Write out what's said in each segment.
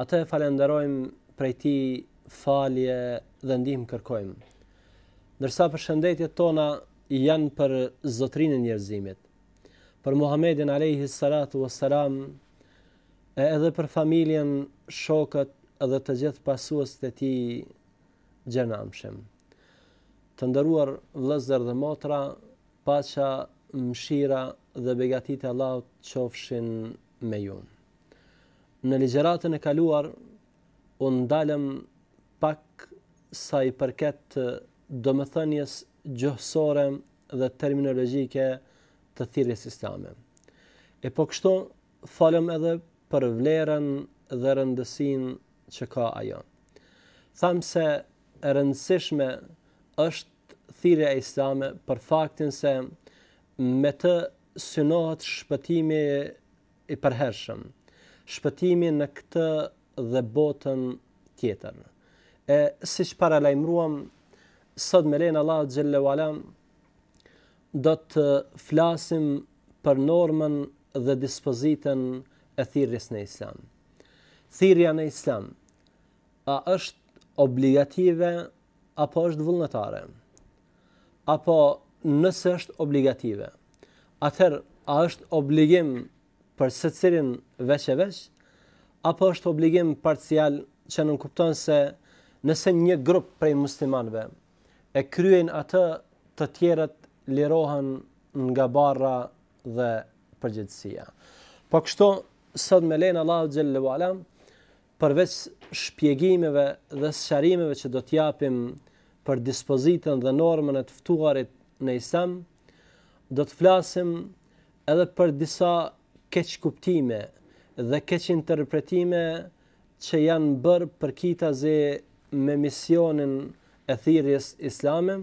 Atë e falenderojmë prej tij falje dhe ndihmë kërkojmë. Ndërsa përshëndetjet tona janë për zotërinë e njerëzimit, për Muhammedin alejhi salatu ue selam, e edhe për familjen, shokët edhe të gjithë pasuesit e tij gjer në amshim. Të nderuar vëllezër dhe motra, paqja, mëshira dhe begatitë e Allahut qofshin me ju. Në ligjëratën e kaluar u ndalëm pak sa i përket domethënies gjuhësore dhe terminologjike të thirrjes islame. E po kështu folëm edhe për vlerën dhe rëndësinë që ka ajo. Thamë se e rëndësishme është thirrja islame për faktin se me të synohet shpëtimi i përhershëm, shpëtimi në këtë dhe botën tjetër. E siç paralajmëruam sot me lejen e Allahut xhele ue ala do të flasim për normën dhe dispozitën e thirrjes në Islam. Thirrja në Islam a është obligative apo është vullnetare? apo nëse është obligative, atëherë a është obligim për secilin veç e veç, apo është obligim parcial që nënkupton se nëse një grup prej muslimanëve e kryejnë atë, të tjerët lirohen nga barra dhe përgjegjësia. Po kështu, sot me lejen e Allahut xhele ue ala, Përveç shpjegimeve dhe sqarimeve që do të japim për dispozitën dhe normën e të ftuarit në Islam, do të flasim edhe për disa keqkuptime dhe keqinterpretime që janë bërë përkitazi me misionin e thirrjes islame,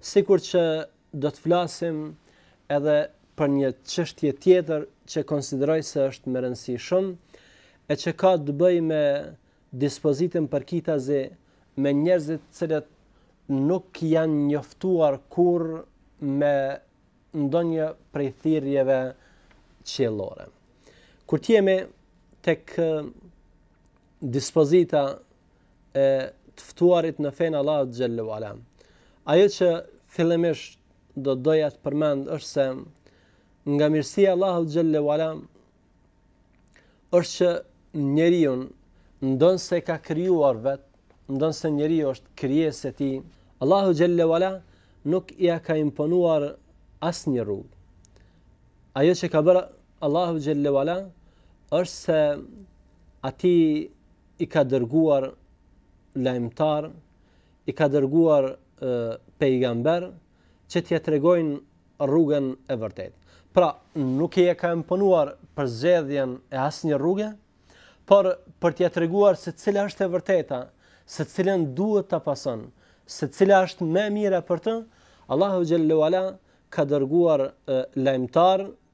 sikur që do të flasim edhe për një çështje tjetër që konsideroj se është me rëndësi shumë e që ka të bëjë me dispozitën përkitazi me njerëzit të cilët nuk janë njoftuar kurrë me ndonjë prej thirrjeve qiellore. Kur të jemi tek dispozita e të ftuarit në fenë e Allahut xhele ue ala. Ajo që fillimisht do të doja të përmend është se nga mirësia e Allahut xhele ue ala është që njeriun ndonëse e ka krijuar vetë, ndonëse njeriu është krijesë e tij, Allahu xhele ue ala nuk ia ka imponuar asnjë rrugë. Ajo që ka bërë Allahu xhele ue ala është se Atij i ka dërguar lajmëtar, i ka dërguar pejgamber që t'ia tregojnë rrugën e vërtetë. Pra, nuk ia ka imponuar për zgjedhjen e asnjë rruge, por për t'ia treguar se cila është e vërteta, se cilën duhet ta pason, se cila është më e mira për të, Allahu xhelle ue ala ka dërguar lajmëtar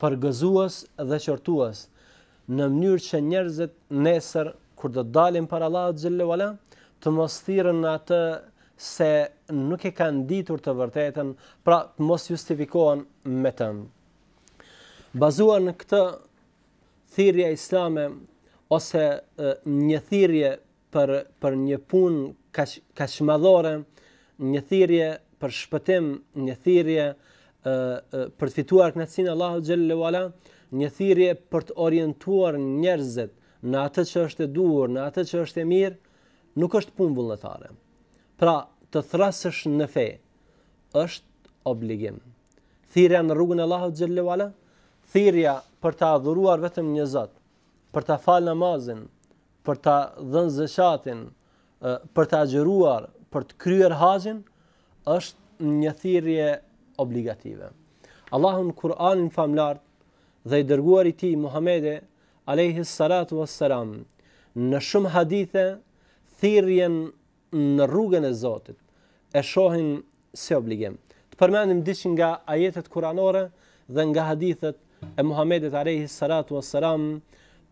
përgëzues dhe qortues, në mënyrë që njerëzit nesër kur do të dalin para Allahut xhelle ue ala, të mos thirrën në atë se nuk e kanë ditur të vërtetën, pra të mos justifikohen me të. Bazuar në këtë thirrja islame ose një thirrje për për një punë kaq kaq madhore, një thirrje për shpëtim, një thirrje ë për të fituar kënaqësinë e Allahut xhelle ue ala, një thirrje për të orientuar njerëzit në atë që është e duhur, në atë që është e mirë, nuk është punë vullnetare. Pra, të thrasësh në fe është obligim. Thirrja në rrugën e Allahut xhelle ue ala, thirrja për ta adhuruar vetëm një Zot, për ta falë namazin, për ta dhënë zeqatin, për ta agjëruar, për të kryer haxhin, është një thirrje obligative. Allahu në Kur'anin famëlartë dhe i dërguari i tij Muhamedi alayhi salatu wassalam në shumë hadithe thirrjen në rrugën e Zotit, e shohin si obligim. Të përmendim diçka nga ajetet kuranore dhe nga hadithet e Muhammedit alayhi salatu wassalam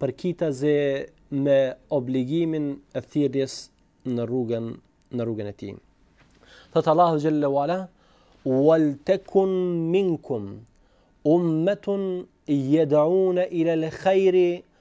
përkitazi me obligimin e thirrjes në rrugën në rrugën e tij. Thotë Allahu xhelle ue ala wal takun minkum ummatun yad'una ila al khair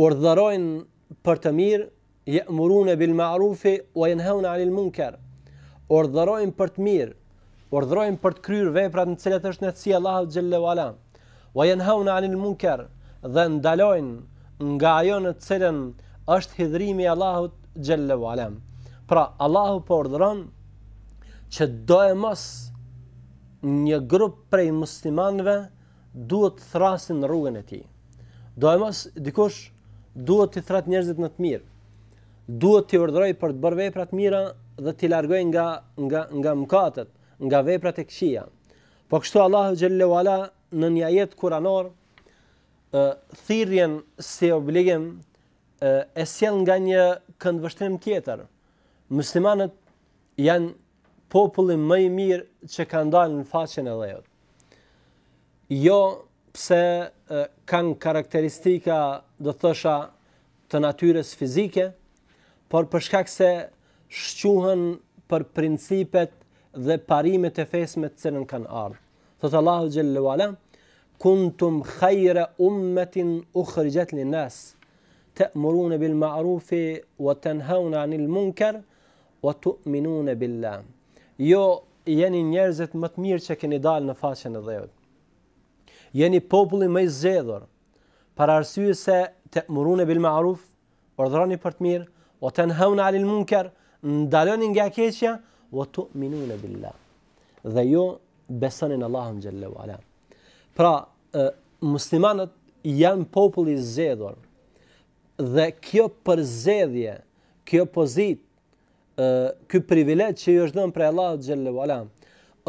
urdhërojnë për të mirë, ya'muruna bil ma'ruf wa yanhauna 'anil munkar. Urdhërojnë për të mirë, urdhërojnë për të kryer veprat në të cilat është kënaqësia e Allahut xhelle ue ala. Wa yanhauna 'anil munkar dhe ndalojnë nga ajo në të cilën është hidhërimi i Allahut xhelle ue ala. Pra Allahu po urdhëron që doemos një grup prej muslimanëve duhet të thrasin në rrugën e tij. Doemos dikush duhet t'i thrat njerëzit në të mirë. Duhet t'i urdhërojë për të bërë vepra të mira dhe t'i largojë nga nga nga mëkatet, nga veprat e këqija. Po kështu Allahu xhelle ue ala në një ajet kuranor ë thirrjen si obligim e sjell nga një këndvështrim tjetër. Muslimanët janë populli më i mirë që ka dalë në faqen e dheut. Jo pse kanë karakteristika, do të thosha, të natyrës fizike, por për shkak se shquhen për principet dhe parimet e fesë me të cilën kanë ardh. Thot Allahu xhel-le ue ala, kuntum khayra ummatin ukhrijat lin-nas, ta'muruna bil-ma'ruf wa tanhauna 'anil munkar Wa tu'minune billah. Ju jeni njerëzit më të mirë që keni dalë në faqen e dheut. Jeni populli më i zgjedhur. Për arsye se ta'murune bil ma'ruf, urdhëroni për të mirë, wa tenhaune anil munker, ndaloni nga e keqja, wa tu'minune billah. Dhe ju besoni në Allahun xhel-le ue ala. Pra, e, muslimanët janë populli i zgjedhur. Dhe kjo përzgjedhje, kjo pozitë, ë ky privilegj që i është dhënë prej Allahut xhel-le ue ala,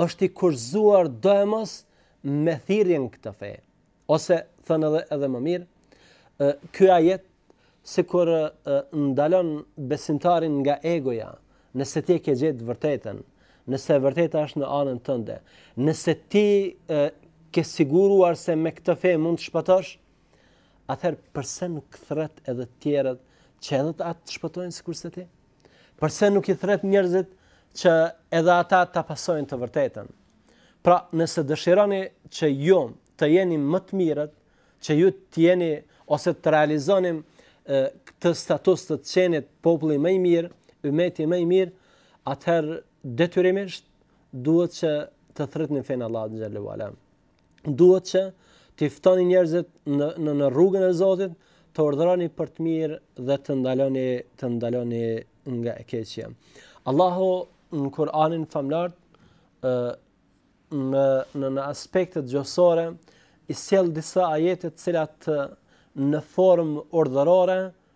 është i kushtëzuar doemos me thirrjen në këtë fe. Ose thënë edhe edhe më mirë, ë ky ajet sikur ndalon besimtarin nga egoja, nëse ti e ke gjetë të vërtetën, nëse e vërteta është në anën tënde, nëse ti e, ke siguruar se me këtë fe mund të shpëtosh, atëherë përse nuk thrret edhe të tjerët që edhe ata të shpëtojnë sikurse ti? Përse nuk i thrret njerëzit që edhe ata ta pasojnë të vërtetën? Pra, nëse dëshironi që ju të jeni më të mirët, që ju të jeni ose të realizoni këtë status të të qenit populli më i mirë, ymeti më i mirë, atëherë detyrimisht duhet që të thrretni në fenë e Allahut xhel-le duhet që t'i ftoni njerëzit në në në rrugën e Zotit, të urdhëroni për të mirë dhe të ndaloni të ndaloni nga e keqja. Allahu në Kur'anin famëlartë në në në aspektet gjuhësore i sjell disa ajete të cilat në formë urdhërore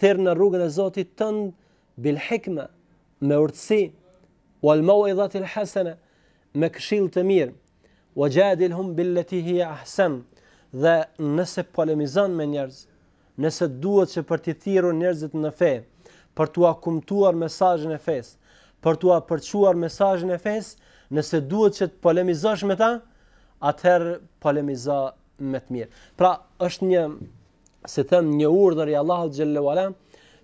thirr në rrugën e Zotit tënd bil hikma me urtësi wal mawidhati al hasana me këshillë të mirë wajadilhum billati hiya ahsan dhe nëse polemizon me njerëz nëse duhet që për t'i thirrur njerëzit në fe për t'ua kumtuar mesazhin e fesë për t'ua përçuar mesazhin e fesë nëse duhet që të polemizosh me ta atëherë polemizo me të mirë. Pra, është një si them një urdhër i Allahut xhel-le ue ala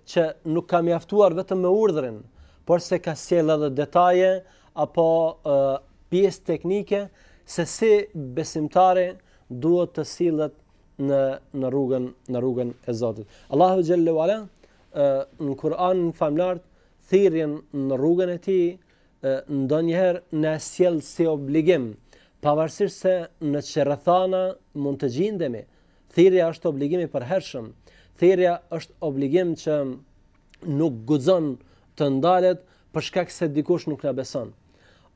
që nuk ka mjaftuar vetëm me urdhrin, por se ka sjellë edhe detaje apo uh, pjesë teknike se si besimtari duhet të sillet në në rrugën në rrugën e Zotit. Allahu xhel-le ue ala në Kur'anin famëlartë thirrjen në rrugën e tij ndonjëherë na e sjell si obligim, pavarësisht se në ç'rrethana mund të gjindemi. Thirrja është obligim i përhershëm. Thirrja është obligim që nuk guxon të ndalet për shkak se dikush nuk na beson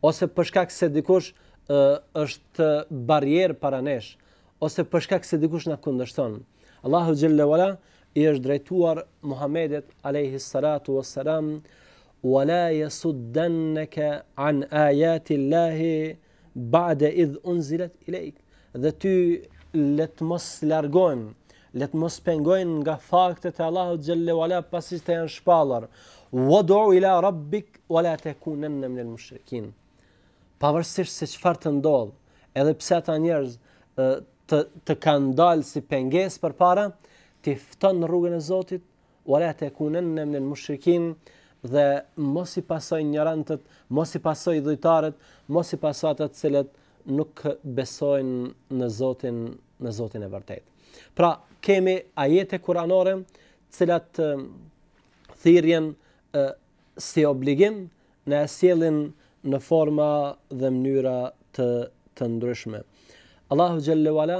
ose për shkak se dikush ë është barrierë para nesh ose për shkak se dikush na kundërshton. Allahu xhelle wa ala i është drejtuar Muhamedit alayhi salatu wassalam Wa la yasuddannaka an ayati Allahi ba'da idh unzilat ilayk. Dhe ty le të të mos largojnë, le të të mos pengojnë nga faktet e Allahut xhelle wa ala pasi të janë shpallur. Wadu ila rabbik wa la takunanna min al-mushrikin. Pavarësisht se çfarë të ndodh, edhe pse ata njerëz të, të kanë dalë si pengesë përpara, ti fto në rrugën e Zotit, Wala takunanna min al-mushrikin dhe mos i paso injorantët, mos i paso idhujtarët, mos i paso ata të cilët nuk besojnë në Zotin, në Zotin e vërtetë. Pra, kemi ajete kuranore, të cilat thirrjen si obligim na e sjellin në forma dhe mënyra të të ndryshme. Allahu xhelle wa ala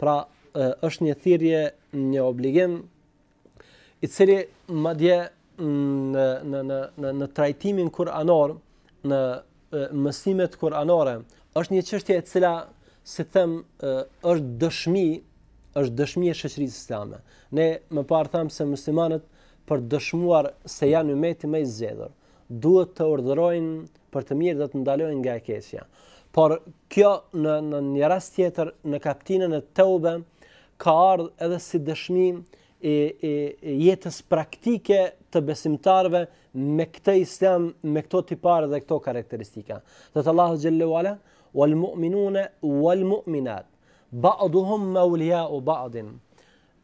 Pra, është një thirrje, një obligim i cili madje në në në në në trajtimin kuranor, në mësimet kuranore, është një çështje e cila si them është dëshmi, është dëshmi e shoqërisë islame. Ne më parë thamë se muslimanët për të dëshmuar se janë ymeti më i zgjedhur. duhet të urdhërojnë për të mirë dhe të ndalojnë nga e keqja. Por kjo në në një rast tjetër në kaptinën e Teube ka ardh edhe si dëshmi e e jetës praktike të besimtarëve me këtë islam, me këto tipare dhe këto karakteristika. Thotë Allahu xhelle wa ala wal mu'minuna wal mu'minat ba'duhum awliya'u ba'din.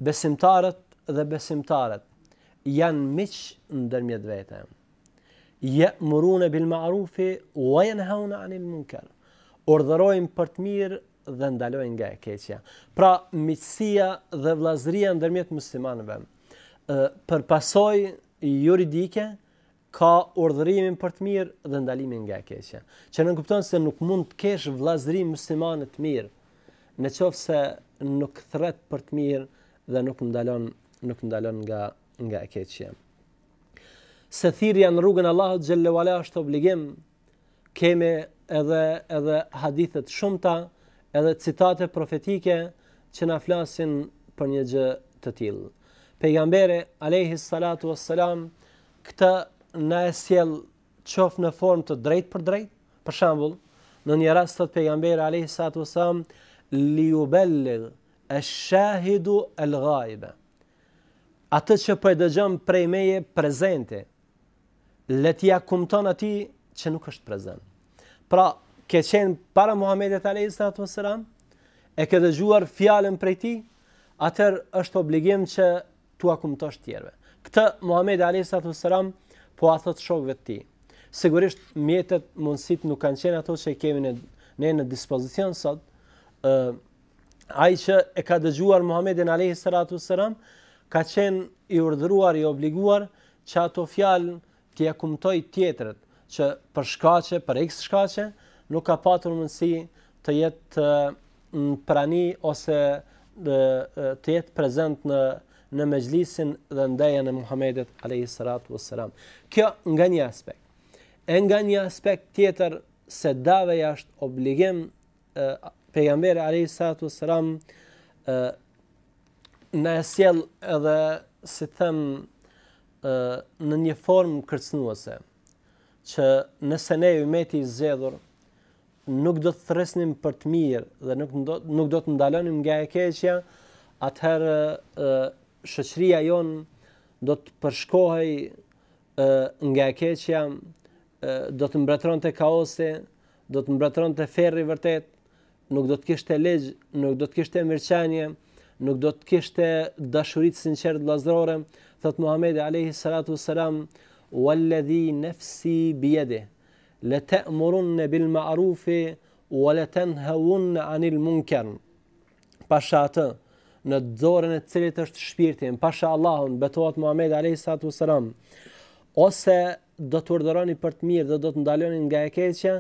Besimtarët dhe besimtaret janë miq ndërmjet vete. Ya'muruna bil ma'ruf wa yanhauna 'anil munkar. Urdhërojnë për të mirë dhe ndalojnë nga e keqja. Pra, miqësia dhe vëllazëria ndërmjet muslimanëve për pasojë juridike ka urdhërimin për të mirë dhe ndalimin nga e keqja. Që nënkupton se nuk mund të kesh vëllazëri muslimane të mirë, në qoftë se nuk thërret për të mirë dhe nuk ndalon nuk ndalon nga nga e keqja. Se thirrja në rrugën e Allahut xhelle wa ala është obligim kemi edhe edhe hadithe të shumta, edhe citate profetike që na flasin për një gjë të tillë. Pejgamberi alayhi salatu wassalam këtë na e sjell qoftë në formë të drejtpërdrejtë. Për shembull, në një rast thotë pejgamberi alayhi salatu wassalam li yuballigh ash-shahidu al-ghaiba. Atë që po e dëgjon prej meje prezent, le t'ia kumton atij që nuk është prezent. Pra, ke qenë para Muhamedit alayhi salatu wasalam, e ke dëgjuar fjalën prej tij, atëherë është obligim që t'ua kumtosh tjerëve. Këtë Muhamedi alayhi salatu wasalam po ua thotë shokëve të tij. Sigurisht mjetet, mundësit nuk kanë qenë ato që i kemi ne në dispozicion sot. ë Ai që e ka dëgjuar Muhamedin alayhi salatu wasalam ka qenë i urdhëruar i obliguar Që ato fjalë t'ia kumtojë tjetrit, që për shkaqe, për iks shkaqe, nuk ka patur mundësi të jetë në prani ose të jetë prezent në në mexhlisin dhe ndejën e Muhamedit alayhi salatu wassalam. Kjo nga një aspekt. E nga një aspekt tjetër se dave është obligim pejgamberi alayhi salatu wasalam na e sjell edhe si them në një formë kërcënuese që nëse ne umeti i zgjedhur nuk do të thërrisnim për të mirë dhe nuk do nuk do të ndalonim nga e keqja, atëherë shoqëria jonë do të përshkohej nga e keqja, do të mbretëronte kaosi do të mbretëronte ferri vërtet, nuk do të kishte ligj, nuk do të kishte mirëqenie, nuk do të kishte dashuri të sinqertë vllazërore, thotë Muhamedi alayhi salatu wasalam, uelledhi nefsi bijedihi, le te'murunne bil ma'rufi, ue le tenhevunne anil munker. Pasha atë, në dorën e të cilit është shpirti im, pasha Allahun, betohet Muhamedi alayhi salatu wasalam, ose do të urdhëroni për të mirë dhe do të ndaloni nga e keqja,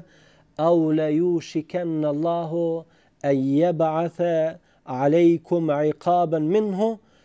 au la yushikanna Allahu an yab'atha alaykum iqaban minhu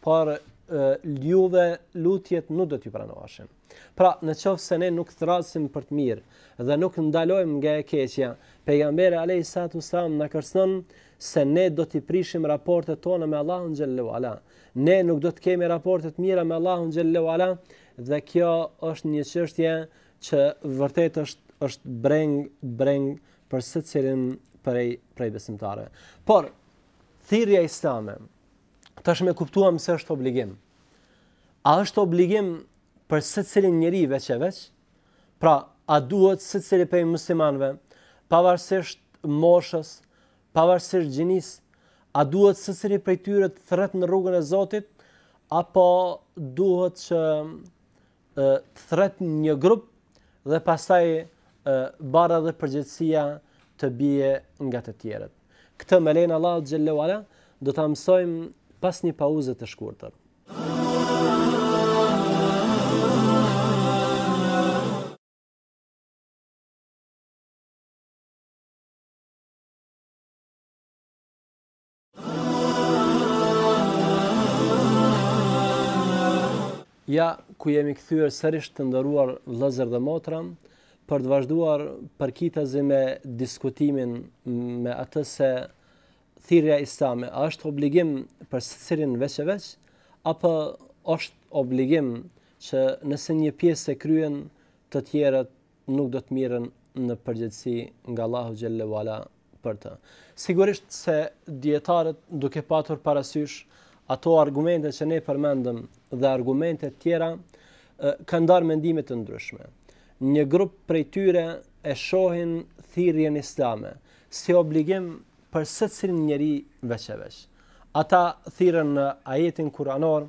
por juve lutjet nuk do t'ju pranoheshin. Pra, në qoftë se ne nuk thrasim për të mirë dhe nuk ndalojmë nga e keqja, pejgamberi alayhi salatu wasalam na kërcënon se ne do t'i prishim raportet tona me Allahun xhallahu ala. Ne nuk do të kemi raporte të mira me Allahun xhallahu ala dhe kjo është një çështje që vërtet është është brengë brengë për secilin prej prej besimtarëve. Por thirrja islame, Tashmë e kuptuam se është obligim. A është obligim për secilin njeri veç e veç? Pra, a duhet secili prej muslimanëve, pavarësisht moshës, pavarësisht gjinisë, a duhet secili prej tyre të thërret në rrugën e Zotit, apo duhet që të thërret një grup dhe pastaj barra dhe përgjegjësia të bie nga të tjerët. Këtë me lejen e Allahut xhel-le ue ala, do ta mësojmë pas një pauze të shkurtër. Ja ku jemi kthyer sërisht të nderuar vëllezër dhe motra për të vazhduar përkitazi me diskutimin me atë se thirrja islame a është obligim për secilin veç e veç apo është obligim që nëse një pjesë e kryen të tjerët nuk do të mirren në përgjegjësi nga Allahu xhel-le ue ala për të. Sigurisht se dijetarët duke patur parasysh ato argumente që ne përmendëm dhe argumente të tjera kanë ndarë mendime të ndryshme. Një grup prej tyre e shohin thirrjen islame si obligim për secilin njeri veç e veç. Ata thirren në ajetin kuranor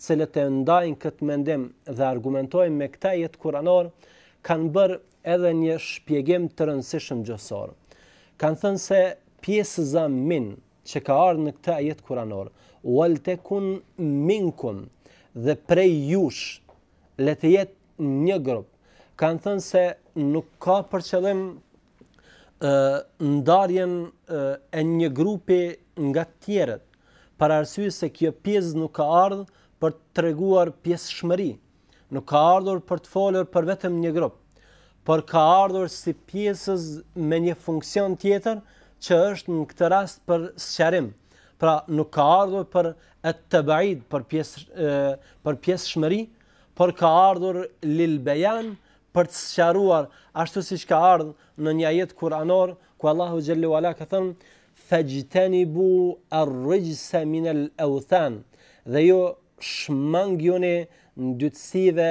cilët e ndajnë këtë mendim dhe argumentojnë me këtë ajet kuranor, kanë bërë edhe një shpjegim të rëndësishëm gjuhësor. Kanë thënë se pjesëza min që ka ardhë në këtë ajet kuranor, wal tekun minkum dhe prej jush le të jetë një grup. Kanë thënë se nuk ka për qëllim ndarjen e një grupi nga të tjerët, për arsye se kjo pjesëz nuk ka ardhë për të treguar pjesëshmëri, nuk ka ardhur për të folur për vetëm një grup, por ka ardhur si pjesëz me një funksion tjetër që është në këtë rast për sqarim. Pra nuk ka ardhur për et-teb'id për pjesë për pjesëshmëri, por ka ardhur lil bejan për të sqaruar ashtu siç ka ardhë në një ajet kuranor ku Allahu xhel-le ue ala ka thënë fajtanibu ar-rijsa min al-awthan dhe ju shmangjuni ndytësive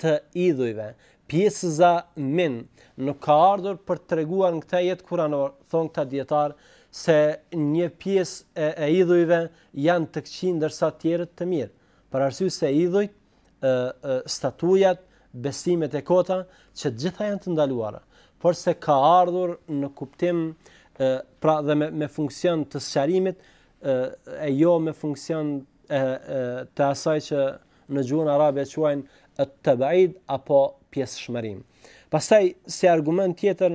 të idhujve pjesëza min nuk ka ardhur për të treguar në këtë ajet kuranor thonë këta dijetarë se një pjesë e, e idhujve janë të këqij ndërsa të tjerët të mirë për arsye se idhujt e, e, statujat, besimet e kota, që t'gjitha janë të ndaluara, porse ka ardhur në kuptim e, pra dhe me, me funksion të sqarimit, e, e jo me funksion e, e, të asaj që në gjuhën arabe e quajnë e tab'id apo pjesshmërim. Pastaj, si argument tjetër,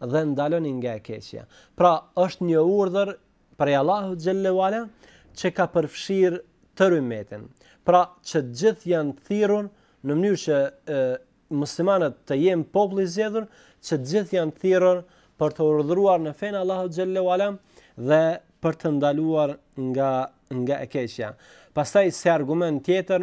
dhe ndaloni nga e keqja. Pra, është një urdhër prej Allahut xhallahu ala që ka përfshirë tërë ymetin. Pra, që të gjithë janë thirrur në mënyrë që e, muslimanët të jenë populli i zgjedhur, që të gjithë janë thirrur për të urdhëruar në fenë Allahut xhallahu ala dhe për të ndaluar nga nga e keqja. Pastaj si argument tjetër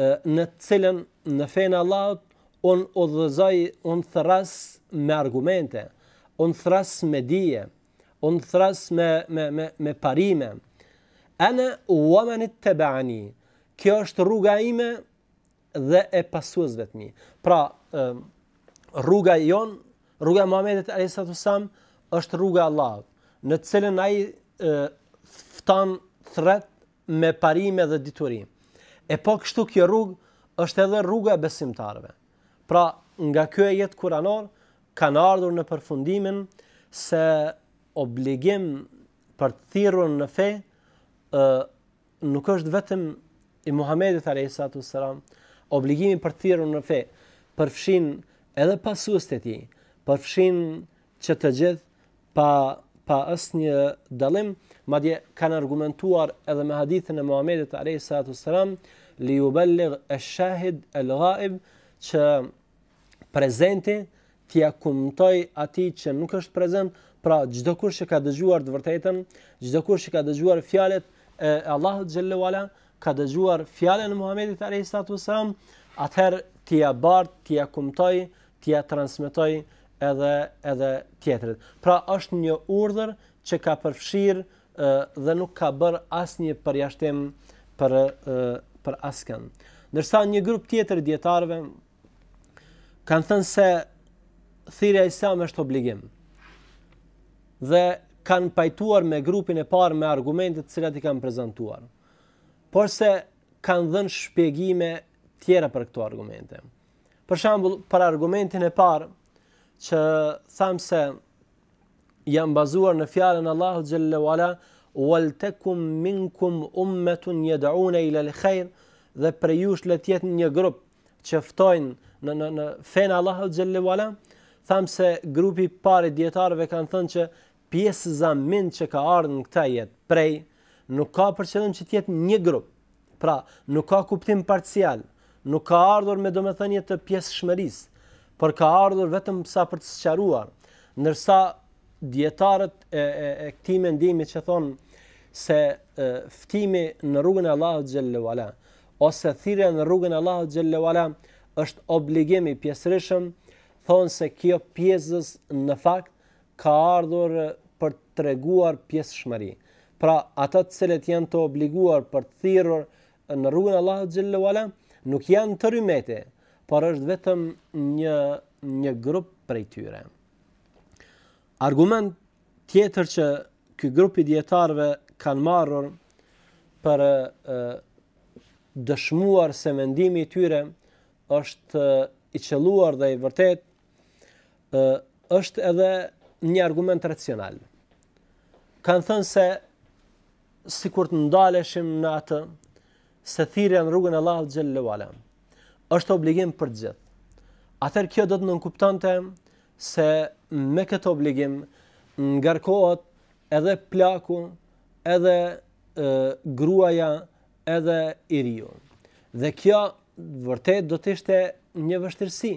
në të cilën në fenë e Allahut un udhëzoj, un thërras me argumente, un thërras me dije, un thërras me me me me parime. Ana wa man ittaba'ani. Kjo është rruga ime dhe e pasuesve të mi. Pra, rruga jon, rruga e Muhamedit alayhi salatu sallam është rruga e Allahut, në të cilën ai ftan thret me parime dhe dituri. E po kështu kjo rrugë është edhe rruga e besimtarëve. Pra, nga ky ajet kuranor, kanë ardhur në përfundimin se obligim për të thirrur në fe ë nuk është vetëm i Muhamedit alayhi salatu sallam obligimi për të thirrur në fe përfshin edhe pasuesit e tij përfshin që të gjithë pa pa asnjë dallim, madje kanë argumentuar edhe me hadithin e Muhamedit alayhi salatu sallam, li yuballigh ash-shahid al-ghaib që prezenti t'ia kumtoj atij që nuk është prezent, pra çdokush që ka dëgjuar të vërtetën, çdokush që ka dëgjuar fjalët e Allahut xhallahu ala, ka dëgjuar fjalën e Muhamedit alayhi salatu sallam, atëherë t'ia bart, t'ia kumtoj t'ia transmetoj edhe edhe tjetrit. Pra është një urdhër që ka përfshirë dhe nuk ka bërë asnjë përjashtim për për askën. Ndërsa një grup tjetër i dietarëve kanë thënë se thirrja islame është obligim. Dhe kanë pajtuar me grupin e parë me argumentet të cilat i kanë prezantuar. Porse kanë dhënë shpjegime tjera për këto argumente. Për shembull, për argumentin e parë që tham se janë bazuar në fjalën e Allahut xhallahu ala wal takum minkum ummatun yad'un ila al-khair dhe prej jush le të jetë një grup që ftojnë në në në fen Allahut xhallahu ala tham se grupi i parë dietarëve kanë thënë që Pjesëza "min" që ka ardhë në këtë ajet prej nuk ka për qëllim që të jetë një grup. Pra, nuk ka kuptim parcial, nuk ka ardhur me domethënie të pjesshmërisë, por ka ardhur vetëm sa për të sqaruar. Ndërsa dijetarët e e e këtij mendimi që thonë se e, ftimi në rrugën e Allahut xhelle ue ala ose thirrja në rrugën e Allahut xhelle ue ala është obligim i pjesërishëm, thonë se kjo pjesëz në fakt ka ardhur për të treguar pjesshmëri. Pra, ata të cilët janë të obliguar për të thirrur në rrugën e Allahut xhelle ue ala, nuk janë tërë ymeti, por është vetëm një një grup prej tyre. Argument tjetër që ky grup i dijetarëve kanë marrur për e, dëshmuar se mendimi i tyre është i qëlluar dhe i vërtetë është edhe një argument racional. Kanë thënë se sikur të ndaleshim në atë, se thirrja në rrugën e Allahut xhelle ue ala, është obligim për të gjithë. Atëherë kjo do të nënkuptante se me këtë obligim ngarkohet edhe plaku, edhe e, gruaja, edhe i riu. Dhe kjo vërtet do të ishte një vështirësi,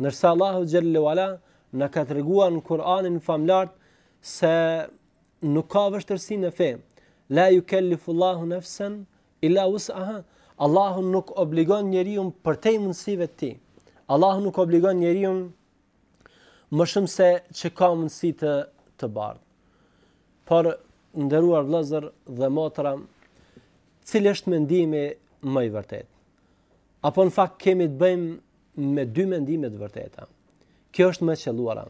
Ndërsa Allahu xhelle ue ala na ka treguar në Kur'anin famlart se nuk ka vështirësi në fe. La yukallifu Allahu nafsan illa wus'aha. Allahu nuk obligon njeriun përtej mundësive të tij. Allahu nuk obligon njeriun më shumë se ç' ka mundësi të të bartë. Por nderuar vëllezër dhe motra, cili është mendimi më i vërtetë? Apo në fakt kemi të bëjmë me dy mendime të vërteta. Kjo është më e qëlluara.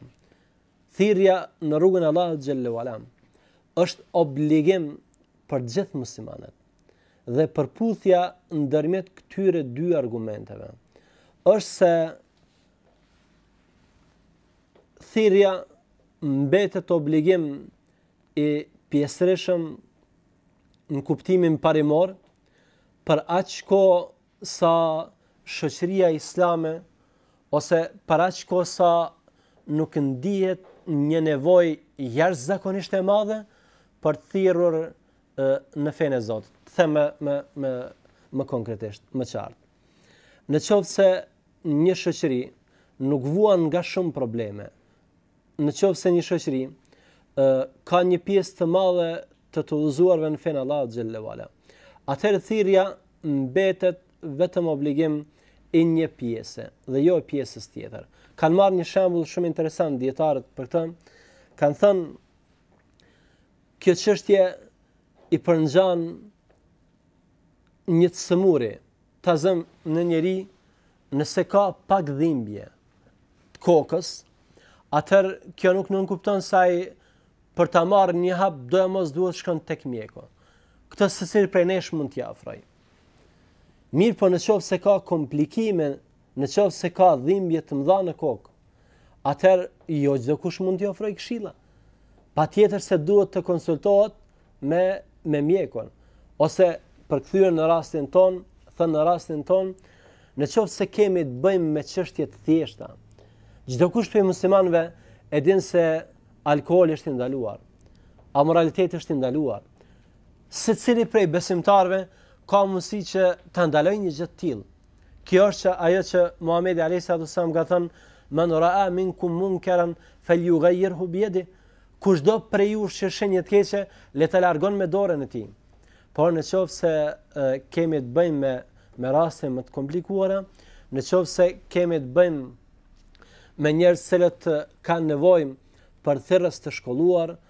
Thirrja në rrugën e Allahut xhelle ue ala është obligim për të gjithë muslimanët. Dhe përputhja ndërmjet këtyre dy argumenteve është se thirrja mbetet obligim i pjesërishëm në kuptimin parimor për aq kohë sa shoqëria islame ose për aq kohë sa nuk ndihet një nevojë jashtëzakonisht e madhe për të thirrur në fenë e Zotit. Ta them më më më më konkretisht, më qartë. Në qoftë se një shoqëri nuk vuan nga shumë probleme, në qoftë se një shoqëri, ka një pjesë të madhe të të udhëzuarve në fenë e Allahut xhelle ue ala. Atëherë thirja mbetet vetëm obligim i një pjese dhe jo e pjesës tjetër. Kanë marrë një shembull shumë interesant dijetarët për këtë. Kanë thënë kjo çështje i përngjan një të sëmuri Ta zëmë një njeri nëse ka pak dhimbje të kokës, atëherë kjo nuk nënkupton se ai për ta marrë një hap doemos duhet shkon tek mjeku. Këtë secili prej nesh mund t'ia ofrojë. Mirëpo në qoftë se ka komplikime në qoftë se ka dhimbje të mëdha në kokë, atëherë jo çdokush mund t'i ofrojë këshilla. Patjetër se duhet të konsultohet me me mjekun ose përkthyer në rastin tonë, thënë në rastin tonë, në qoftë se kemi të bëjmë me çështje të thjeshta. Çdokush prej muslimanëve e din se alkooli është i ndaluar. Amoraliteti është i ndaluar. Secili prej besimtarëve ka mundësi që ta ndalojë një gjë të tillë. Kjo është ajo që Muhamedi alayhi salatu wasallam ka thënë, "Man ra'a minkum munkaran falyughayyirhu bi yadihi." Kushdo prej jush që sheh një të keqe, le ta largon me dorën e tij. Por në qoftë se kemi të bëjmë me me raste më të komplikuara, në qoftë se kemi të bëjmë me njerëz të cilët kanë nevojë për thirrës të shkolluar,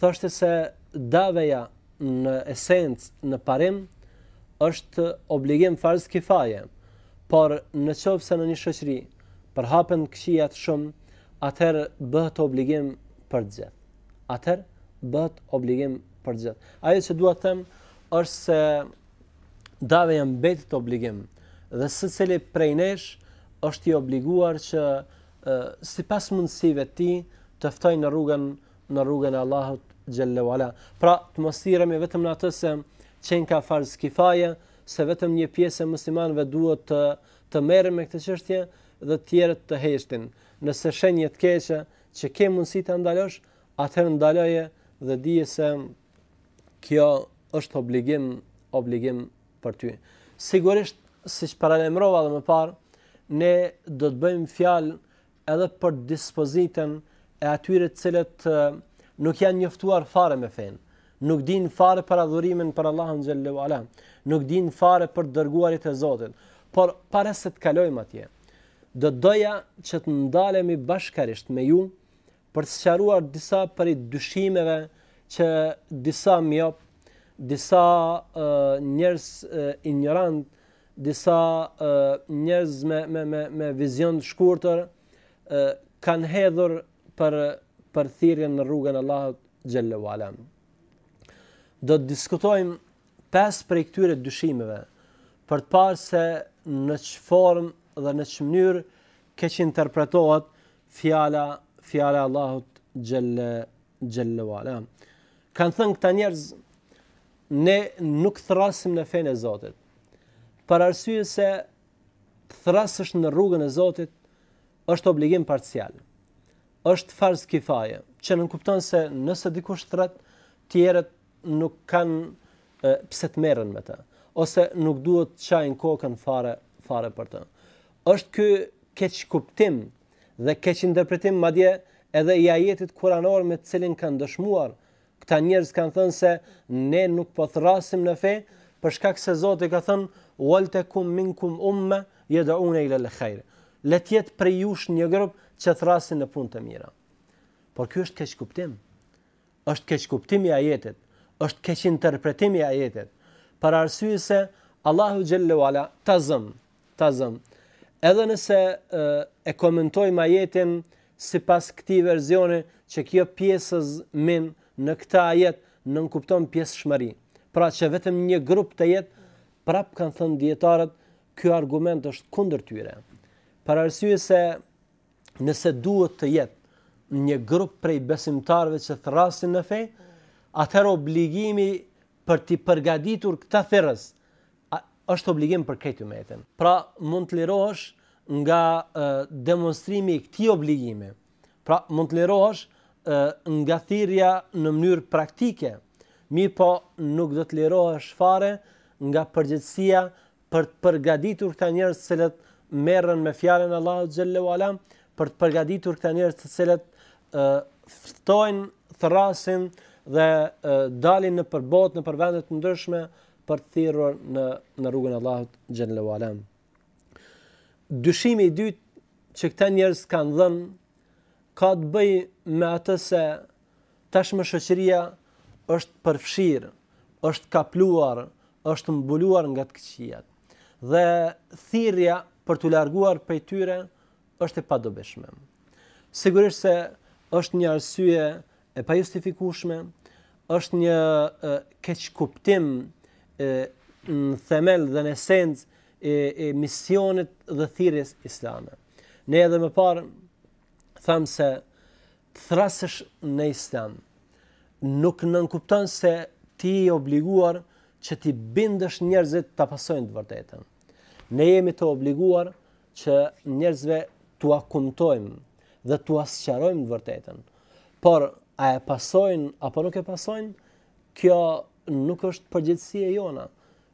thoshte se daveja në esencë në parim është obligim farz kifaje, por në qoftë se në një shoqëri përhapen këqijat shumë, atëherë bëhet obligim për të gjithë. Atëherë bëhet obligim për të gjithë. Ajo që dua të them është se daveja mbetet obligim dhe secili prej nesh është i obliguar që sipas mundësive të tij të ftojë në rrugën në rrugën e Allahut xhelle ue ala. Pra, të mos thirremi vetëm në atë se qenka farz kifaje, se vetëm një pjesë e muslimanëve duhet të të merren me këtë çështje dhe të tjerët të heshtin. Nëse sheh një të keqe që ke mundësi ta ndalosh, atëherë ndaloje dhe dije se kjo është obligim, obligim për ty. Sigurisht, siç paralajmërova edhe më parë, ne do të bëjmë fjalë edhe për dispozitën e atyre të cilët nuk janë njoftuar fare me fenë, nuk dinë fare për adhurimin për Allahun xhallahu ala, nuk dinë fare për të dërguarit e Zotit. Por para se të kalojmë atje, do të doja që të ndalemi bashkërisht me ju për të sqaruar disa prej dyshimeve që disa mjop, disa uh, njerëz uh, injorantë, disa uh, njerëz me me me me vizion të shkurtër uh, kanë hedhur për për thirrjen në rrugën e Allahut xhel-le ue ala. Do të diskutojmë pesë prej këtyre dyshimeve për të parë se në ç'formë dhe në ç'mënyrë keqinterpretohet Fjala, fjala e Allahut xhel-le xhel-le ue ala. Kanë thënë këta njerëz ne nuk thërrasim në fenë e Zotit. Për arsye se të thërrasësh në rrugën e Zotit është obligim parcial. Është farz kifaje, që nënkupton se nëse dikush thërret, të tjerët nuk kanë pse të merren me të ose nuk duhet të çajnë kokën fare fare për të. Është ky keqkuptim dhe keqinterpretim madje edhe i ajetit kuranor me të cilin kanë dëshmuar këta njerëz kanë thënë se ne nuk po thërrasim në fe për shkak se Zoti ka thënë waltakum minkum umma yad'una ila al-khair. Le të jetë prej jush një grup që thërrasin në punë të mira. Por ky është keqkuptim. Është keqkuptim i ajetit, është keqinterpretim i ajetit. Për arsye se Allahu xhel-le ue ala tazm Tazëm. Edhe nëse e komentojmë ajetin sipas këtij verzioni që kjo pjesëz min në këtë ajet nënkupton pjesëshmëri. Pra që vetëm një grup të jetë, prapë kanë thënë dijetarët, kjo argument është kundër tyre. Për arsye se nëse duhet të jetë një grup prej besimtarëve që thërrasin në fe, atëherë obligimi për t'i përgatitur këta thirrës, a, është obligim për krejt umetin. Pra, mund të lirohesh nga e, demonstrimi i këtij obligimi. Pra, mund të lirohesh e, nga thirrja në mënyrë praktike, mirëpo nuk do të lirohesh fare nga përgjegjësia për të përgatitur këta njerëz të cilët merren me fjalën e Allahut xhel-le ue ala, për të përgatitur këta njerëz të cilët ë ftojnë, thërrasin dhe e, dalin nëpër botë nëpër vende të ndryshme për të thirrur në në rrugën e Allahut xhel-le ue ala. Dyshimi i dytë që këta njerëz kanë dhënë ka të bëjë me atë se Tashmë shoqëria është përfshirë, është kapluar, është mbuluar nga të këqijat. Dhe thirrja për t'u larguar prej tyre është e padobishme. Sigurisht se është një arsye e pajustifikueshme, është një keqkuptim e në themel dhe në esencë i, i misionit dhe thirrjes islame. Ne edhe më parë thamë se thrasësh në islam nuk nënkupton se ti je obliguar që t'i bindësh njerëzit ta pasojnë të vërtetën. Ne jemi të obliguar që njerëzve t'ua kumtojmë dhe t'ua sqarojmë të vërtetën. Por, a e pasojnë apo nuk e pasojnë, kjo nuk është përgjegjësi e jona.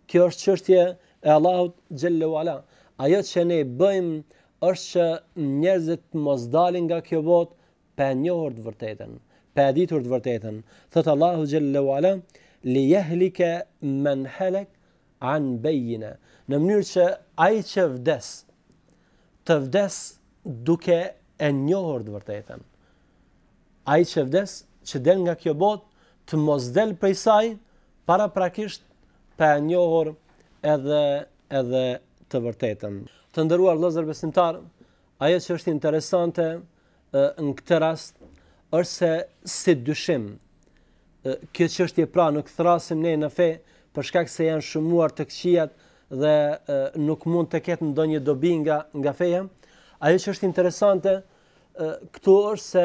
Kjo është çështje e Allahut xhelle wala. Ajo që ne bëjmë, është që njerëzit të mos dalin nga kjo botë pa e njohur të vërtetën, pa e ditur të vërtetën. Thotë Allahu xhelle wala li yahlika man halak an bayina. Në mënyrë që ai që vdes të vdes duke e njohur të vërtetën. Ai që vdes që del nga kjo botë të mos del prej saj paraprakisht pa e njohur edhe edhe të vërtetën. Të nderuar vëllezër besimtarë, ajo që është interesante në këtë rast është se si dyshim kjo çështje pra nuk thrasim ne në fe për shkak se janë shumuar të këqijat dhe nuk mund të ketë ndonjë dobi nga nga feja. Ajo që është interesante këtu është se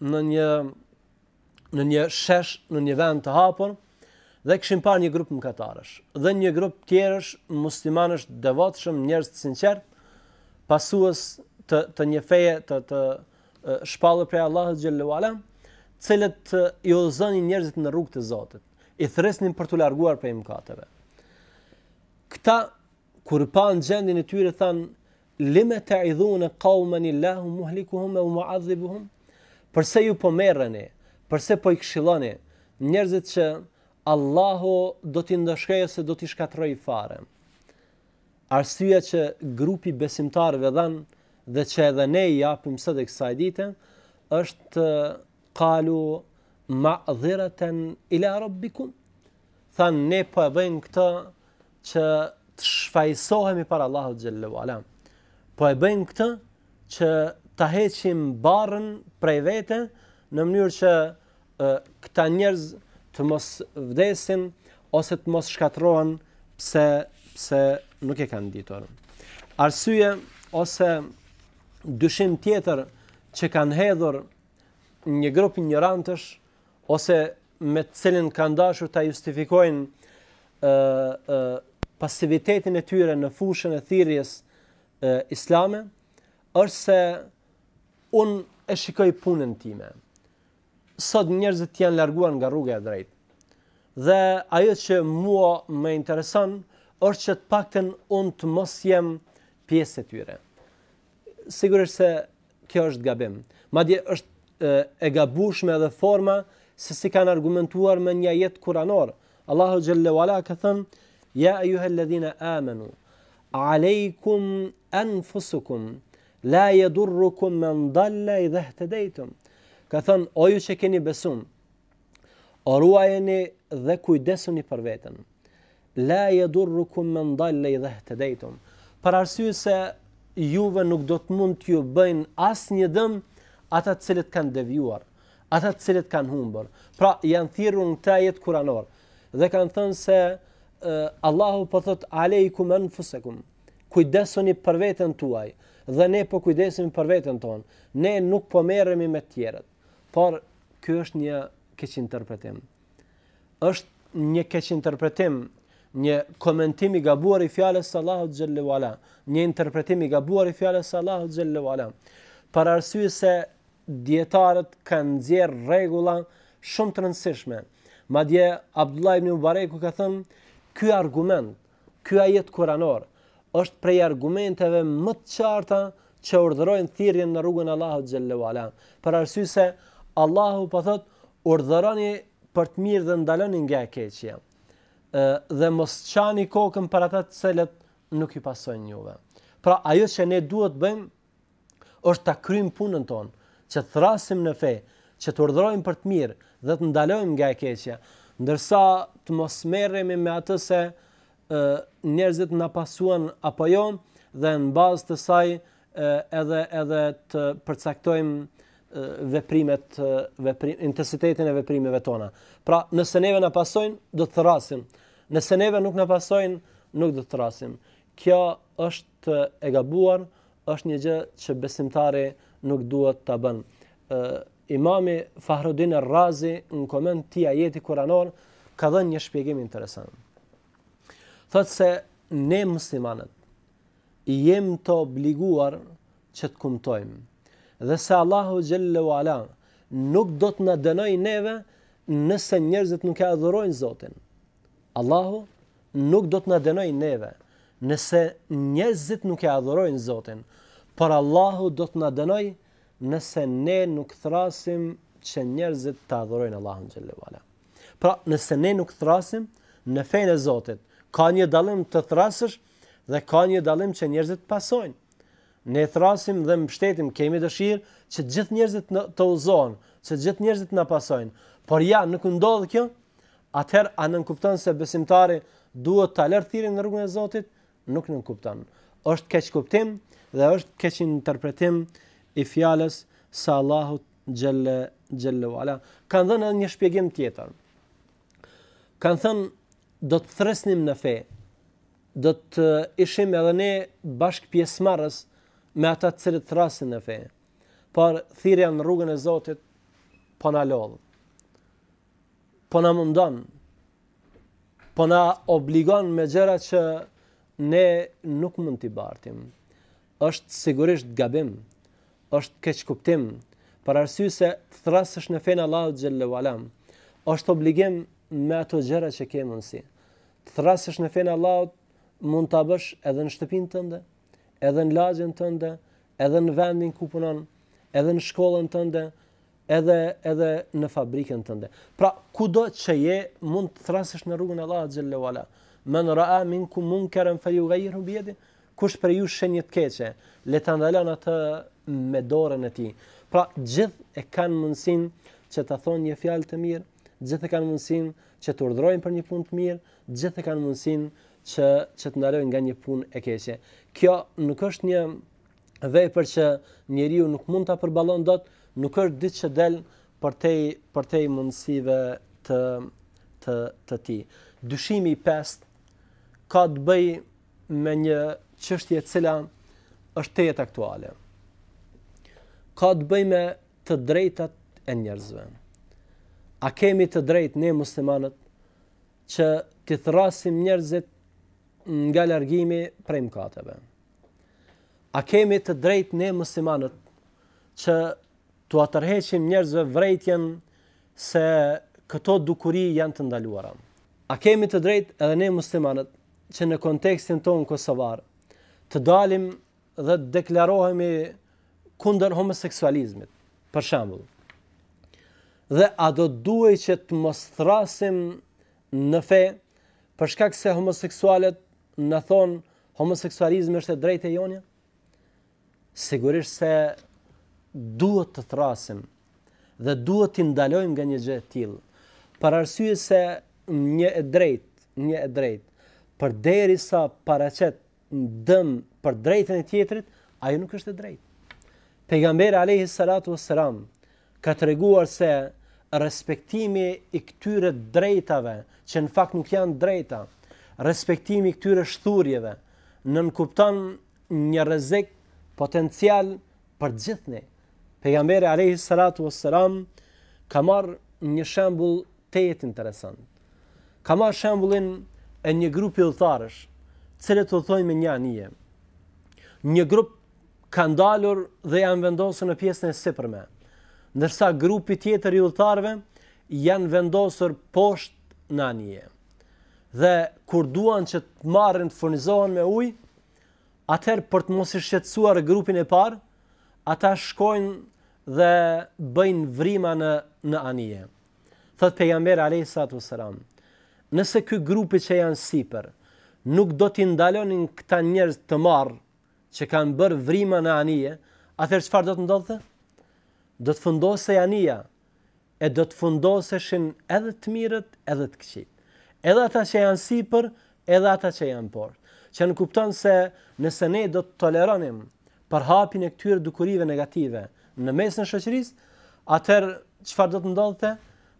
në një në një shesh, në një vend të hapur dhe kishim parë një grup mëkatarësh dhe një grup tjerësh muslimanësh të devotshëm, njerëz të sinqertë, pasues të të një feje të të shpallur prej Allahut xhallahu ala, të cilët i udhëzonin njerëzit në rrugë të Zotit, i thërrisnin për t'u larguar prej mëkateve. Këta Kur panë gjendjen e tyre thanë lime teidhune kaumen illahu muhlikuhum eu muadhibuhum, përse ju po merreni, përse po i këshilloni, njerëzit që Allahu do t'i ndëshkojë ose do t'i shkatrrojë fare. Arsyja që grupi i besimtarëve dhanë dhe që edhe ne e japim sot e kësaj dite, është kalu madhiraten ila rabbikum. Thanë ne po e bëjmë këtë që të shfajsohemi para Allahut xhelle wala. Po e bëjmë këtë që ta heqim barrën prej vete në mënyrë që e, këta njerëz të mos vdesin ose të mos shkatërrohen pse pse nuk e kanë ditur. Arsye ose dyshim tjetër që kanë hedhur një grup injorantësh ose me të cilin kanë dashur ta justifikojnë ë ë pasivitetin e tyre në fushën e thirrjes ë islame është se unë e shikoj punën time. Sot njerëzit janë larguar nga rruga e drejtë. Dhe ajo që mua më intereson është që të paktën unë të mos jem pjesë e tyre. Sigurisht se Kjo është gabim. Madje është e gabueshme edhe forma se si kanë argumentuar me një ajet kuranor. Allahu xhelle ue ala ka thënë: "Ya ayyuhalladhina amanu alaykum anfusakum la yadurrukum man dalla idha ihtadaytum." Ka thënë: "O ju që keni besuar, O ruajeni dhe kujdesuni për veten. La yadurrukum man dalla idha ihtadaytum. Për arsye se juve nuk do të mund t'ju bëjnë asnjë dëm ata të cilët kanë devijuar, ata të cilët kanë humbur. Pra janë thirrur në këtë ajet kuranor dhe kanë thënë se uh, Allahu po thotë alaykum anfusakum. Kujdesuni për veten tuaj dhe ne po kujdesemi për veten tonë. Ne nuk po merremi me të tjerët. Por ky është një keqinterpretim. Është një keqinterpretim, një komentim i gabuar i fjalës së Allahut xhelle ue ala, një interpretim i gabuar i fjalës së Allahut xhelle ue ala. Për arsye se dietarët kanë nxjerr rregulla shumë të rëndësishme. Madje Abdullah ibn Mubareku ka thënë, ky argument Ky ajet kuranor është prej argumenteve më të qarta që urdhërojnë thirrjen në rrugën e Allahut xhelle ue ala. Për arsye se Allahu po thotë urdhëroni për të mirë dhe ndaloni nga e keqja. Ë dhe mos çani kokën për ata të cilët nuk ju pasojnë juve. Pra ajo që ne duhet të bëjmë është ta kryjmë punën tonë, që të thrasim në fe, që të urdhërojmë për të mirë dhe të ndalojmë nga e keqja, ndërsa të mos merremi me atë se ë njerëzit na pasuan apo jo dhe në bazë të saj ë, edhe edhe të përcaktojmë veprimet veprim intensitetin e veprimeve tona. Pra, nëse neve na pasojnë, do të thrasim. Nëse neve nuk na pasojnë, nuk do të thrasim. Kjo është të e gabuar është një gjë që besimtari nuk duhet ta bën. Ë Imami Fahruddin Ar-Razi në koment të këtij ajeti kuranor ka dhënë një shpjegim interesant. Thotë se ne muslimanët jemi të obliguar që të kumtojmë. Dhe se Allahu xhelle ue ala nuk do të na dënojë neve nëse njerëzit nuk e adhurojnë Zotin. Allahu nuk do të na dënojë neve nëse njerëzit nuk e adhurojnë Zotin, por Allahu do të na dënojë nëse ne nuk thrasim që njerëzit të adhurojnë Allahun xhelle ue ala. Pra, nëse ne nuk thrasim në fenë e Zotit, ka një dallim të thrasësh dhe ka një dallim që njerëzit të pasojnë. Ne thrasim dhe mbështetemi, kemi dëshirë që gjithë njerëzit të udhëzohen, që gjithë njerëzit na pasojnë. Por ja, nuk ndodh kjo, Atëherë a nënkupton se besimtari duhet ta lërë thirrjen në rrugën e Zotit? Nuk nënkupton. Është keqkuptim dhe është keqinterpretim i fjalës së Allahut xhel-le ue ala. Kanë dhënë edhe një shpjegim tjetër. Kanë thënë do të thresnim në fe. Do të ishim edhe ne bashkëpjesëmarrës me ata të cilët thërrasin në fe. Por thirrja në rrugën e Zotit po na lodh. po na mundon, po na obligon me gjëra që ne nuk mund t'i bartim. Është sigurisht gabim, është keqkuptim, për arsye se të thërrasësh në fenë e Allahut xhel-le ue ala është obligim me ato gjëra që ke mundësi. Të thërrasësh në fenë e Allahut mund ta bësh edhe në shtëpinë tënde, edhe në lagjen tënde, edhe në vendin ku punon, edhe në shkollën tënde, Edhe edhe në fabrikën tënde. Pra kudo që je mund të thërrasësh në rrugën e Allahut xhel-le ue ala. Men ra'a minkum munkaran falyughayyirhu bi yadihi. Kush prej jush sheh një të keqe, le ta ndalon atë me dorën e tij. Pra gjithë e kanë mundësinë që ta thonë një fjalë të mirë, gjithë e kanë mundësinë që të urdhërojnë për një punë të mirë, gjithë e kanë mundësinë që që të ndalojnë nga një punë e keqe. Kjo nuk është një vepër që njeriu nuk mund ta përballon dot, nuk është diç që del përtej përtej mundësive të të të tij. Dyshimi i pestë ka të bëjë me një çështje e cila është tejet aktuale. Ka të bëjë me të drejtat e njerëzve. A kemi të drejtë ne muslimanët që t'i thërrasim njerëzit nga largimi prej mëkateve? A kemi të drejtë ne muslimanët që t'ua tërheqim njerëzve vërejtjen se këto dukuri janë të ndaluara? A kemi të drejtë edhe ne muslimanët që në kontekstin tonë kosovar të dalim dhe të deklarohemi kundër homoseksualizmit, për shembull? Dhe a do duhej që të mos thërrasim në fe për shkak se homoseksualet na thonë Homoseksualizmi është e drejtë e jonja? Sigurisht se duhet të thërrasim dhe duhet t'i ndalojmë nga një gjë e tillë. Për arsye se një e drejtë, një e drejtë, përderisa paraqet një dëm për drejtën e tjetrit, ajo nuk është e drejtë. Pejgamberi alejhi salatu vesselam, ka treguar se respektimi i këtyre drejtave, që në fakt nuk janë drejta, respektimi i këtyre shthurjeve, nënkupton një rrezik potencial për gjithë ne. Pejgamberi alayhi salatu wassalam ka marr një shembull tejet interesant. Ka marr shembullin e një grupi udhëtarësh, të cilët udhëtojnë me një anije. Një grup kanë dalur dhe janë vendosur në pjesën e sipërme, ndërsa grupi tjetër i udhëtarëve janë vendosur poshtë në anije. Dhe kur duan që të marrin të furnizohen me ujë, atëherë për të mos i shqetësuar grupin e parë, ata shkojnë dhe bëjnë vrima në në anije. Thotë pejgamberi alayhi salatu wasalam, nëse ky grupi që janë sipër nuk do t'i ndalonin këta njerëz të marrë që kanë bërë vrima në anije, atëherë çfarë do të ndodhte? Do të fundosej anija e do të fundoseshin edhe të mirët, edhe të këqijt. Edhe ata që janë sipër, edhe ata që janë poshtë. Që nënkupton se nëse ne do të toleronim përhapjen e këtyre dukurive negative në mesin e shoqërisë, atëherë çfarë do të ndodhte?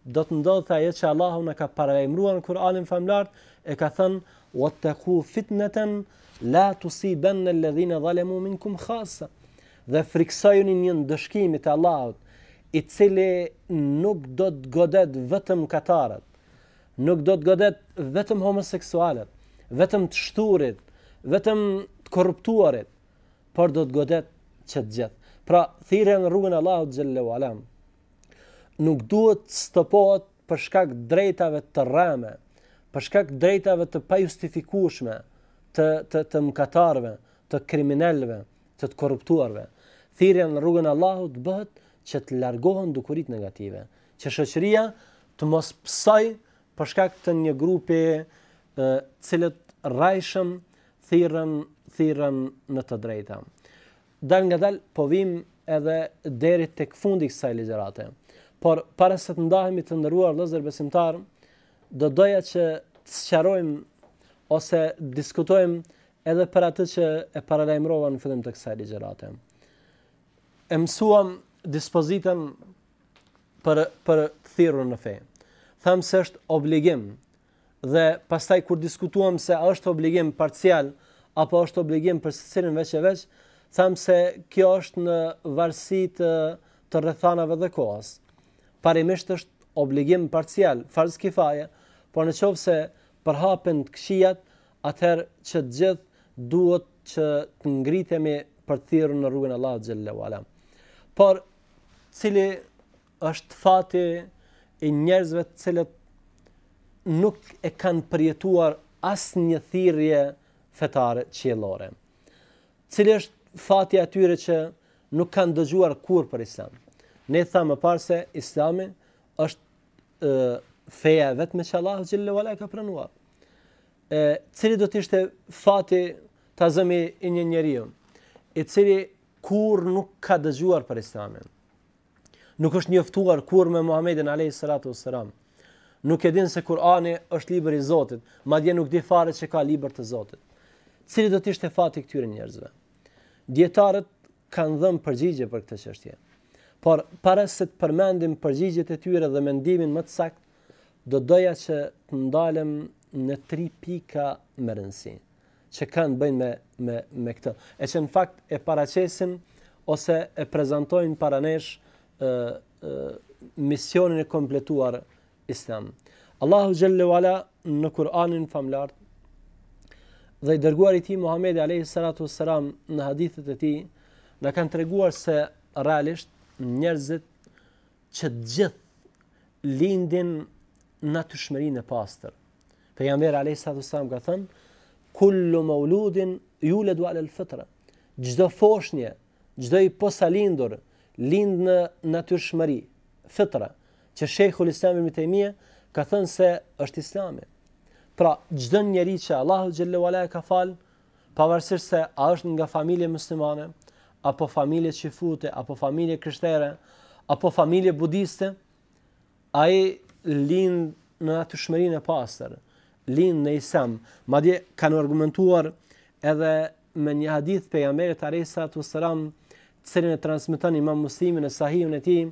Do të ndodhte ajo që Allahu na ka paralajmëruar në Kur'anin famëlartë, e ka thënë: "Wattaqu fitnatan la tusibanna alladhina zalamu minkum khassa." Dhe frikësojuni një ndëshkimi të Allahut, i cili nuk do të godet vetëm mëkatarët, nuk do të godet vetëm homoseksualët, vetëm të shthururit, vetëm të korruptuarit, por do të godet që të gjithë. Pra, thirrja në rrugën e Allahut xhallahu ala nuk duhet të stopohet për shkak të drejtave të rreme, për shkak të drejtave të pajustifikueshme të të të mëkatarëve, të kriminelëve, të të korruptuarve. Thirrja në rrugën e Allahut bëhet që të largohen dukuritë negative, që shoqëria të mos pësojë për shkak të një grupi të cilët rrejshëm thirren thirren në të drejta. Dalngadalë po vijmë edhe deri tek fundi i kësaj ligjërate. Por para se të ndahemi të nderuar vëllezër besimtarë, do doja që të sqarojmë ose diskutojmë edhe për atë që e paralajmërova në fillim të kësaj ligjërate. E mësuam dispozitën për për të thirrur në fe. Thamë se është obligim Dhe pastaj kur diskutuam se a është obligim parcial apo është obligim për secilin veç e veç, thamë se kjo është në varësi të të rrethanave dhe kohës. Parimisht është obligim parcial, farz kifaje, por në qoftë se përhapen të këqijat, atëherë që të gjithë duhet që të ngritemi për të thirrur në rrugën e Allahut xhelle ue ala. Por cili është fati i njerëzve të cilët nuk e kanë përjetuar asnjë thirje fetare qiellore. Cili është fati i atyre që nuk kanë dëgjuar kurrë për islam. Ne thamë më parë se islami është e, feja e vetme që Allahu xhelle ue ala ka pranuar. E, cili do të ishte fati ta zëmë i një njeriu, i cili kurrë nuk ka dëgjuar për islamin. nuk është njoftuar kurrë me Muhamedin alejhi salatu ves selam. Nuk e din se Kur'ani është libër i Zotit, madje nuk di fare se ka libër të Zotit. Cili do të ishte fati i këtyre njerëzve? Dietarët kanë dhënë përgjigje për këtë çështje. Por para se të përmendim përgjigjet e tyre dhe mendimin më të saktë, do doja që të ndalem në tri pika me rëndësi. që kanë të bëjnë me me me këtë. E që në fakt e paraqesin ose e prezantojnë para nesh ë ë misionin e kompletuar islam. Allahu xhelle ue ala në Kur'anin famëlartë dhe i dërguari i tij Muhamedi alayhi salatu wassalam në hadithet e tij na kanë treguar se realisht njerëzit që të gjithë lindin në natyrshmërinë e pastër. Pejgamberi alayhis salatu wassalam ka thënë kullu mauludin yuladu ala al-fitra. Çdo foshnje, çdo i posalindur lind në natyrshmëri, fitra, që Sheikhul Islam ibn Taymija ka thënë se është Islami. Pra, çdo njeri që Allahu xhelle ue ala e ka falë, pavarësisht se a është nga familje muslimane apo familje çifute apo familje krishtere apo familje budiste, Ai lind në natyrshmërinë e pastër, lind në Islam. Madje kanë argumentuar edhe me një hadith të pejgamberit alayhis salatu wassalam, të cilin e transmeton Imam Muslimi në Sahihun e tij,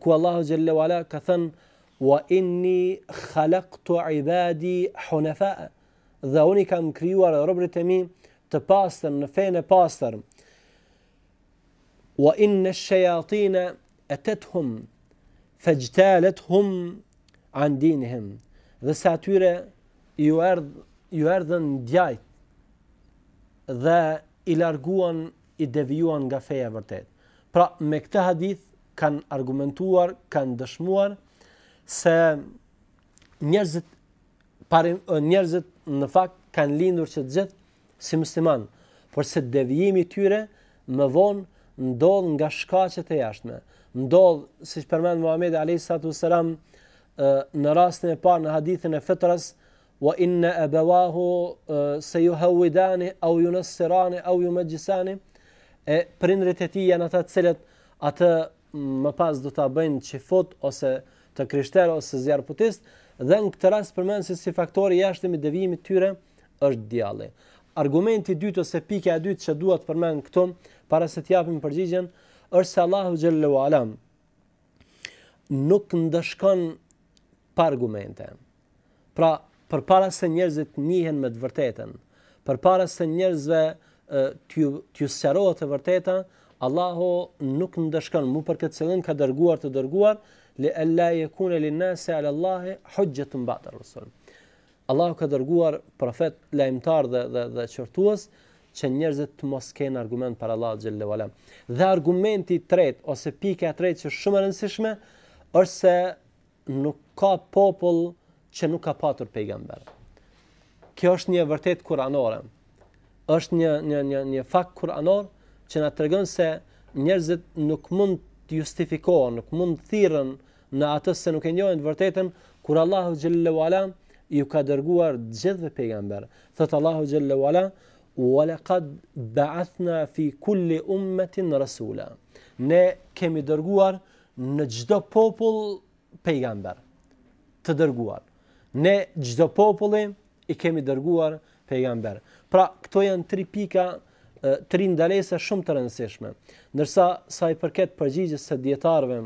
ku Allahu xhelle ue ala ka thënë wa inni khalaqtu ibadi hunafa dhe unë kam krijuar robërit e mi të pastër në fenë e pastër Wa inna ash-shayatina atathum fajtalathum an dinihim. Dhe se atyre ju erdh ju erdhën djajt dhe i larguan i devijuan nga feja e vërtetë. Pra me këtë hadith kanë argumentuar, kanë dëshmuar se njerëzit parim njerëzit në fakt kanë lindur që të gjithë si musliman, por se devijimi i tyre më vonë ndodh nga shkaqet e jashtme. Ndodh, siç përmend Muhamedi alayhi salatu wasalam në rastin e parë në hadithin e fitras, wa inna abawahu sayuhawidani aw yunassirani aw yumajjisani e prindërit e tij janë ata të cilët atë më pas do ta bëjnë çifut ose të krishterë ose zjarrputistë dhe në këtë rast përmend se si faktor i jashtëm i devijimit të tyre është djalli. Argumenti i dytë ose pika e dytë që dua të përmend këtu para se të japim përgjigjen është se Allahu xhelle wa ala nuk ndëshkon pa argumente. Pra, përpara se njerëzit të njihen me të vërtetën, përpara se njerëzve t'ju t'ju sqarohet e vërteta, Allahu nuk ndëshkon, mu për këtë qëllim ka dërguar të dërguar, li alla yakuna lin nasi ala allahi hujjatun ba'd ar-rusul. Allahu ka dërguar profet lajmtar dhe dhe dhe qortues që njerëzit të mos kenë argument për Allahun xhelle wa ala. Dhe argumenti i tretë ose pika e tretë që është shumë e rëndësishme është se nuk ka popull që nuk ka patur pejgamber. Kjo është një e vërtetë kuranore. Është një një një një fakt kuranor që na tregon se njerëzit nuk mund të justifikohen, nuk mund të thirren në atë se nuk e njohin të vërtetën kur Allahu xhelle wa ala ju ka dërguar të gjithëve pejgamber. Thotë Allahu xhelle wa ala wa laqad ba'athna fi kulli ummatin rasula. Ne kemi dërguar Në çdo popull pejgamber të dërguar. Ne çdo populli i kemi dërguar pejgamber. Pra, këto janë tri pika, tri ndalesa shumë të rëndësishme. Ndërsa sa i përket përgjigjes së dijetarëve,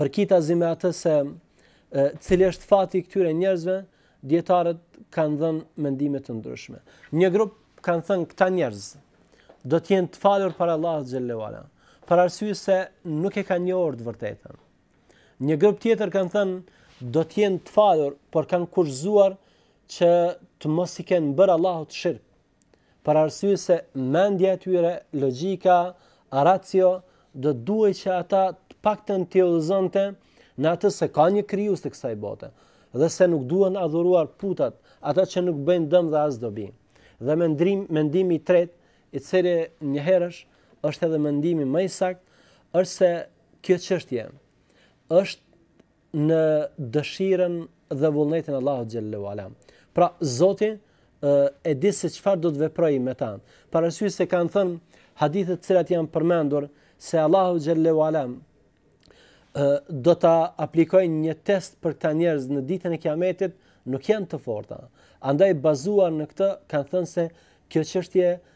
përkitazi me atë se cili është fati i këtyre njerëzve, Dijetarët kanë dhënë mendime të ndryshme. Një grup kanë thënë këta njerëz do të jenë të falur para Allahut xhelle wa ala, për arsye se nuk e kanë njohur të vërtetën. Një grup tjetër kanë thënë do të jenë të falur, por kanë kushtëzuar që të mos i kenë bërë Allahut shirk, për arsye se mendja e tyre, logjika, racio, do të duhej që ata të paktën t'i udhëzonte në atë se ka një krijues të kësaj bote dhe se nuk duhen adhuruar putat, ata që nuk bëjnë dëm dhe as dobi. Dhe mendrim, mendimi i tretë, i cili njëherësh është edhe mendimi më i saktë, është se kjo çështje është në dëshirën dhe vullnetin e Allahut xhelle wala. Pra Zoti e di se çfarë do të veprojë me ta. Për arsye se kanë thënë hadithet të cilat janë përmendur se Allahu xhelle wala do ta aplikojë një test për këta njerëz në ditën e Kiametit, nuk janë të forta. Andaj bazuar në këtë kanë thënë se kjo çështje